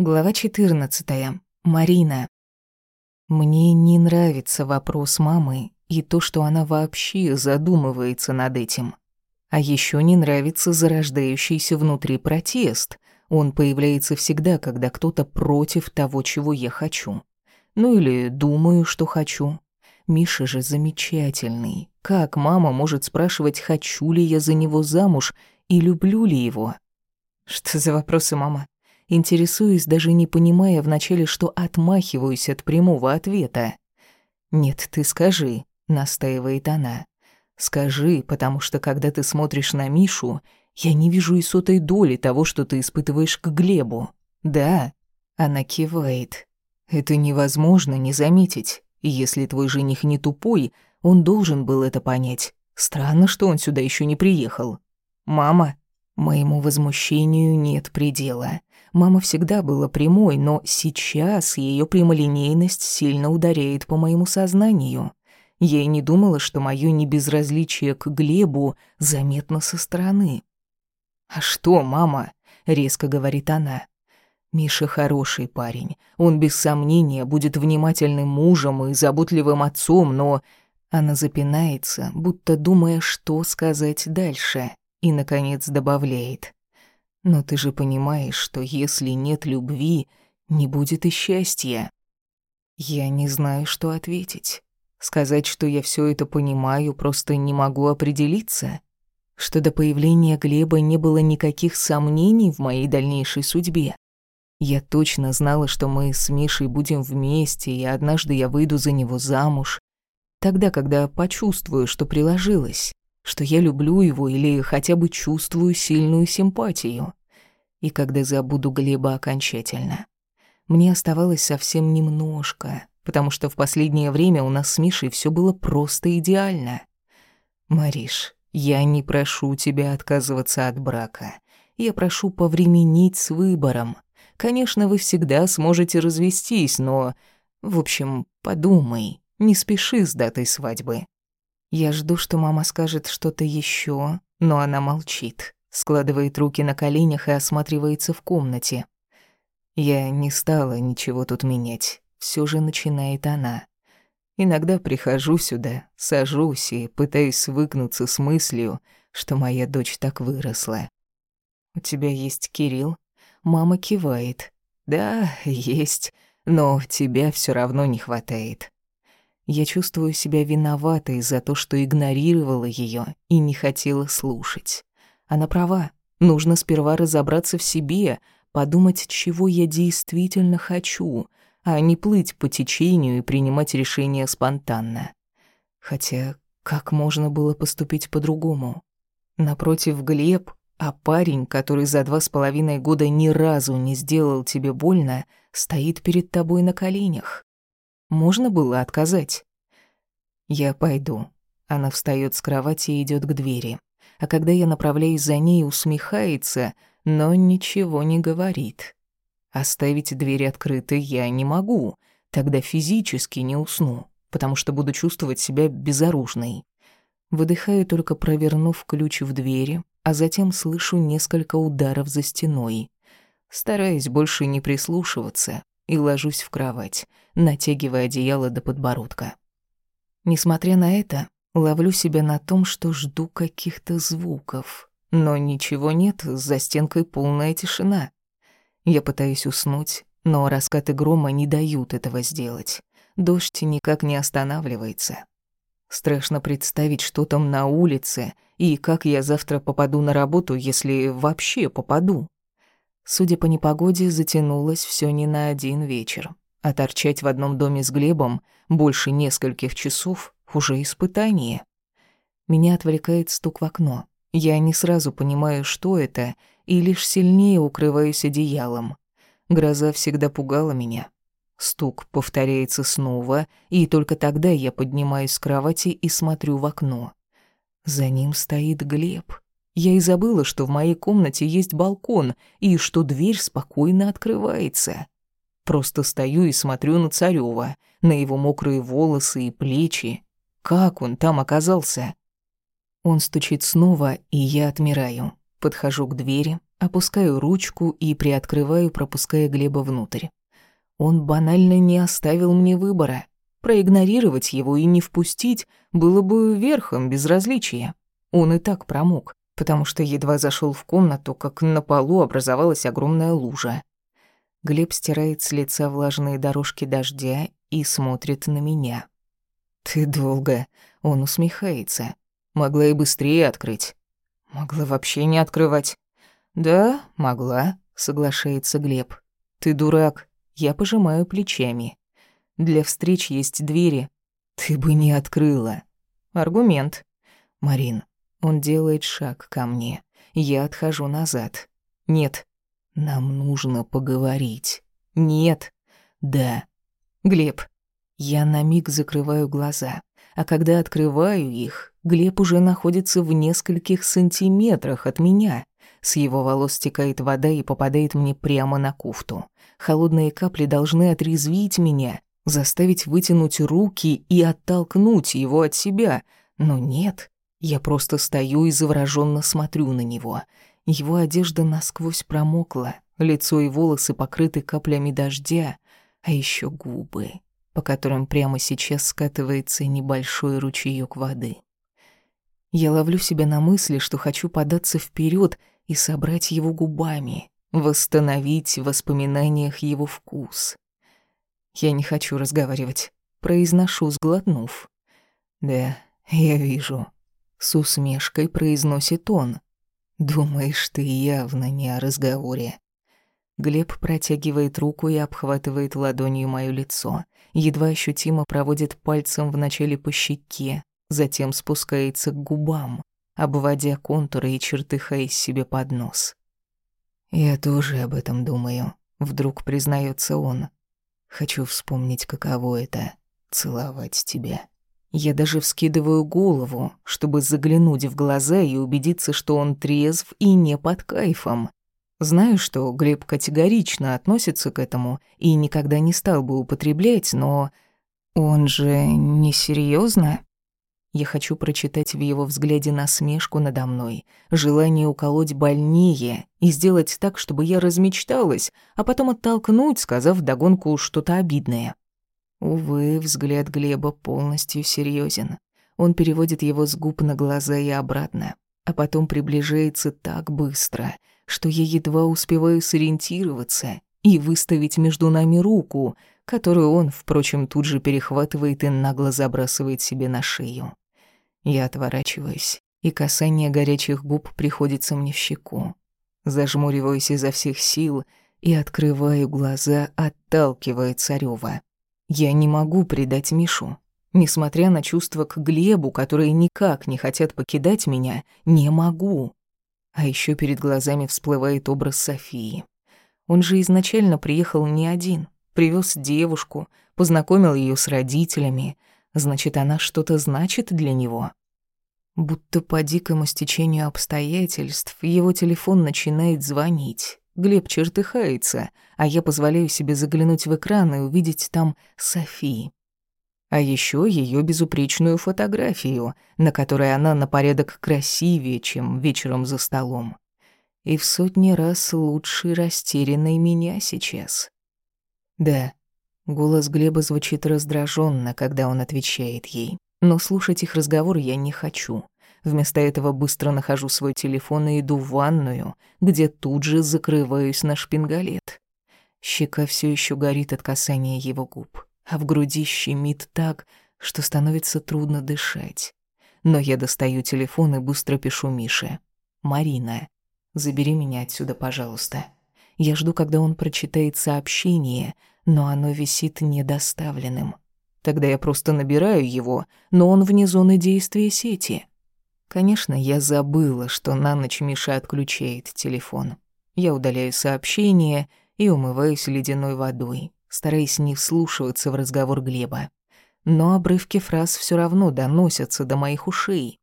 Глава 14. Марина. Мне не нравится вопрос мамы и то, что она вообще задумывается над этим. А еще не нравится зарождающийся внутри протест. Он появляется всегда, когда кто-то против того, чего я хочу. Ну или думаю, что хочу. Миша же замечательный. Как мама может спрашивать, хочу ли я за него замуж и люблю ли его? Что за вопросы, мама? Интересуюсь, даже не понимая вначале, что отмахиваюсь от прямого ответа. «Нет, ты скажи», — настаивает она. «Скажи, потому что когда ты смотришь на Мишу, я не вижу и сотой доли того, что ты испытываешь к Глебу». «Да», — она кивает. «Это невозможно не заметить. И если твой жених не тупой, он должен был это понять. Странно, что он сюда еще не приехал. Мама, моему возмущению нет предела. Мама всегда была прямой, но сейчас ее прямолинейность сильно ударяет по моему сознанию. Я и не думала, что моё небезразличие к Глебу заметно со стороны. «А что, мама?» — резко говорит она. «Миша хороший парень. Он без сомнения будет внимательным мужем и заботливым отцом, но...» Она запинается, будто думая, что сказать дальше, и, наконец, добавляет. Но ты же понимаешь, что если нет любви, не будет и счастья. Я не знаю, что ответить. Сказать, что я все это понимаю, просто не могу определиться. Что до появления Глеба не было никаких сомнений в моей дальнейшей судьбе. Я точно знала, что мы с Мишей будем вместе, и однажды я выйду за него замуж. Тогда, когда почувствую, что приложилось что я люблю его или хотя бы чувствую сильную симпатию. И когда забуду Глеба окончательно. Мне оставалось совсем немножко, потому что в последнее время у нас с Мишей все было просто идеально. Мариш, я не прошу тебя отказываться от брака. Я прошу повременить с выбором. Конечно, вы всегда сможете развестись, но... В общем, подумай, не спеши с датой свадьбы. Я жду, что мама скажет что-то еще, но она молчит, складывает руки на коленях и осматривается в комнате. Я не стала ничего тут менять, все же начинает она. Иногда прихожу сюда, сажусь и пытаюсь свыкнуться с мыслью, что моя дочь так выросла. «У тебя есть Кирилл?» Мама кивает. «Да, есть, но тебя все равно не хватает. Я чувствую себя виноватой за то, что игнорировала ее и не хотела слушать. Она права. Нужно сперва разобраться в себе, подумать, чего я действительно хочу, а не плыть по течению и принимать решения спонтанно. Хотя как можно было поступить по-другому? Напротив Глеб, а парень, который за два с половиной года ни разу не сделал тебе больно, стоит перед тобой на коленях. Можно было отказать. Я пойду. Она встает с кровати и идет к двери. А когда я направляюсь за ней, усмехается, но ничего не говорит. Оставить дверь открытой я не могу, тогда физически не усну, потому что буду чувствовать себя безоружной. Выдыхаю, только провернув ключ в двери, а затем слышу несколько ударов за стеной. Стараюсь больше не прислушиваться, и ложусь в кровать, натягивая одеяло до подбородка. Несмотря на это, ловлю себя на том, что жду каких-то звуков. Но ничего нет, за стенкой полная тишина. Я пытаюсь уснуть, но раскаты грома не дают этого сделать. Дождь никак не останавливается. Страшно представить, что там на улице, и как я завтра попаду на работу, если вообще попаду. Судя по непогоде, затянулось все не на один вечер. А торчать в одном доме с Глебом больше нескольких часов — уже испытание. Меня отвлекает стук в окно. Я не сразу понимаю, что это, и лишь сильнее укрываюсь одеялом. Гроза всегда пугала меня. Стук повторяется снова, и только тогда я поднимаюсь с кровати и смотрю в окно. За ним стоит Глеб. Я и забыла, что в моей комнате есть балкон и что дверь спокойно открывается. Просто стою и смотрю на Царёва, на его мокрые волосы и плечи. Как он там оказался? Он стучит снова, и я отмираю. Подхожу к двери, Опускаю ручку и приоткрываю, пропуская Глеба внутрь. Он банально не оставил мне выбора. Проигнорировать его и не впустить было бы верхом безразличия. Он и так промок, потому что едва зашел в комнату, как на полу образовалась огромная лужа. Глеб стирает с лица влажные дорожки дождя и смотрит на меня. «Ты долго». Он усмехается. «Могла и быстрее открыть». «Могла вообще не открывать». «Да, могла», — соглашается Глеб. «Ты дурак». Я пожимаю плечами. Для встреч есть двери. Ты бы не открыла. Аргумент. Марин, он делает шаг ко мне. Я отхожу назад. Нет. Нам нужно поговорить. Нет. Да. Глеб. Я на миг закрываю глаза, а когда открываю их, Глеб уже находится в нескольких сантиметрах от меня. С его волос стекает вода и попадает мне прямо на куфту. Холодные капли должны отрезвить меня, заставить вытянуть руки и оттолкнуть его от себя. Но нет, я просто стою и завороженно смотрю на него. Его одежда насквозь промокла, лицо и волосы покрыты каплями дождя, а еще губы, по которым прямо сейчас скатывается небольшой ручеёк воды. Я ловлю себя на мысли, что хочу податься вперед и собрать его губами, восстановить в воспоминаниях его вкус. Я не хочу разговаривать. Произношу, сглотнув. Да, я вижу. С усмешкой произносит он. Думаешь, ты явно не о разговоре. Глеб протягивает руку и обхватывает ладонью моё лицо. Едва ощутимо проводит пальцем вначале по щеке, затем спускается к губам, обводя контуры и чертыхаясь себе под нос. «Я тоже об этом думаю», — вдруг признается он. Хочу вспомнить, каково это — целовать тебя. Я даже вскидываю голову, чтобы заглянуть в глаза и убедиться, что он трезв и не под кайфом. Знаю, что Глеб категорично относится к этому и никогда не стал бы употреблять, но он же несерьезно. Я хочу прочитать в его взгляде насмешку надо мной, желание уколоть больнее и сделать так, чтобы я размечталась, а потом оттолкнуть, сказав вдогонку что-то обидное. Увы, взгляд Глеба полностью серьезен. Он переводит его с губ на глаза и обратно, а потом приближается так быстро, что я едва успеваю сориентироваться и выставить между нами руку, которую он, впрочем, тут же перехватывает и нагло забрасывает себе на шею. Я отворачиваюсь, и касание горячих губ приходится мне в щеку. Зажмуриваюсь изо всех сил и открываю глаза, отталкивая Царёва. Я не могу предать Мишу. Несмотря на чувства к Глебу, которые никак не хотят покидать меня, не могу. А еще перед глазами всплывает образ Софии. Он же изначально приехал не один, привез девушку, познакомил ее с родителями, значит, она что-то значит для него. Будто по дикому стечению обстоятельств его телефон начинает звонить. Глеб чертыхается, а я позволяю себе заглянуть в экран и увидеть там Софи. А еще ее безупречную фотографию, на которой она на порядок красивее, чем вечером за столом. И в сотни раз лучше растерянной меня сейчас. Да, голос Глеба звучит раздраженно, когда он отвечает ей. Но слушать их разговор я не хочу. Вместо этого быстро нахожу свой телефон и иду в ванную, где тут же закрываюсь на шпингалет. Щека все еще горит от касания его губ, а в груди щемит так, что становится трудно дышать. Но я достаю телефон и быстро пишу Мише. «Марина, забери меня отсюда, пожалуйста». Я жду, когда он прочитает сообщение, но оно висит недоставленным. Тогда я просто набираю его, но он вне зоны действия сети. Конечно, я забыла, что на ночь Миша отключает телефон. Я удаляю сообщение и умываюсь ледяной водой, стараясь не вслушиваться в разговор Глеба. Но обрывки фраз все равно доносятся до моих ушей.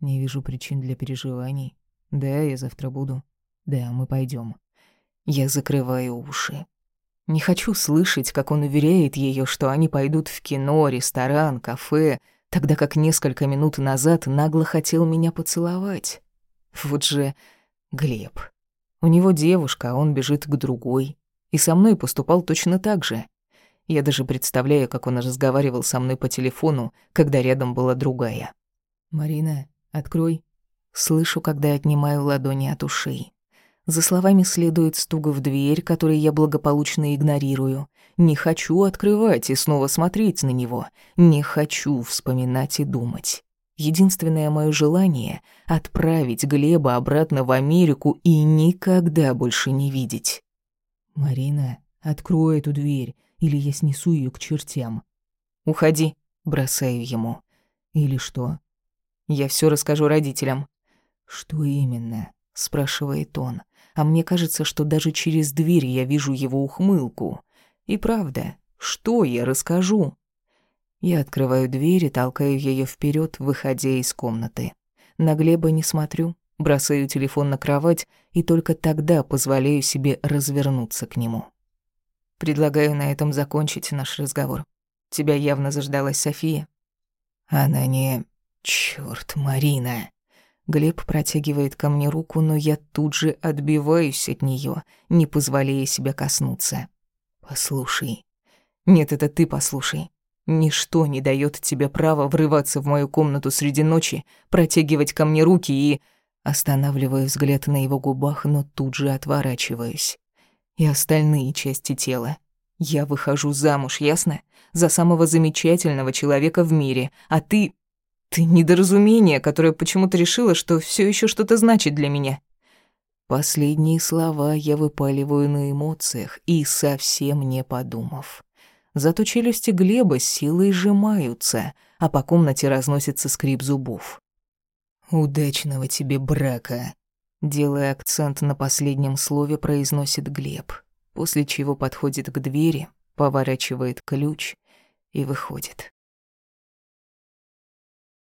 Не вижу причин для переживаний. Да, я завтра буду. Да, мы пойдем. Я закрываю уши. Не хочу слышать, как он уверяет ее, что они пойдут в кино, ресторан, кафе, тогда как несколько минут назад нагло хотел меня поцеловать. Вот же Глеб. У него девушка, а он бежит к другой. И со мной поступал точно так же. Я даже представляю, как он разговаривал со мной по телефону, когда рядом была другая. «Марина, открой». Слышу, когда отнимаю ладони от ушей. За словами следует стук в дверь, который я благополучно игнорирую. Не хочу открывать и снова смотреть на него. Не хочу вспоминать и думать. Единственное мое желание — отправить Глеба обратно в Америку и никогда больше не видеть. «Марина, открой эту дверь, или я снесу ее к чертям». «Уходи», — бросаю ему. «Или что?» «Я все расскажу родителям». «Что именно?» — спрашивает он. А мне кажется, что даже через дверь я вижу его ухмылку. И правда, что я расскажу? Я открываю дверь и толкаю ее вперед, выходя из комнаты. На Глеба не смотрю, бросаю телефон на кровать и только тогда позволяю себе развернуться к нему. Предлагаю на этом закончить наш разговор. Тебя явно заждалась София. Она не... Чёрт, Марина. Глеб протягивает ко мне руку, но я тут же отбиваюсь от неё, не позволяя себя коснуться. Послушай. Нет, это ты послушай. Ничто не даёт тебе права врываться в мою комнату среди ночи, протягивать ко мне руки и... Останавливаю взгляд на его губах, но тут же отворачиваюсь. И остальные части тела. Я выхожу замуж, ясно? За самого замечательного человека в мире, а ты... Ты недоразумение, которое почему-то решила, что все еще что-то значит для меня. Последние слова я выпаливаю на эмоциях и совсем не подумав. Зато челюсти Глеба силой сжимаются, а по комнате разносится скрип зубов. «Удачного тебе брака», — делая акцент на последнем слове, произносит Глеб, после чего подходит к двери, поворачивает ключ и выходит.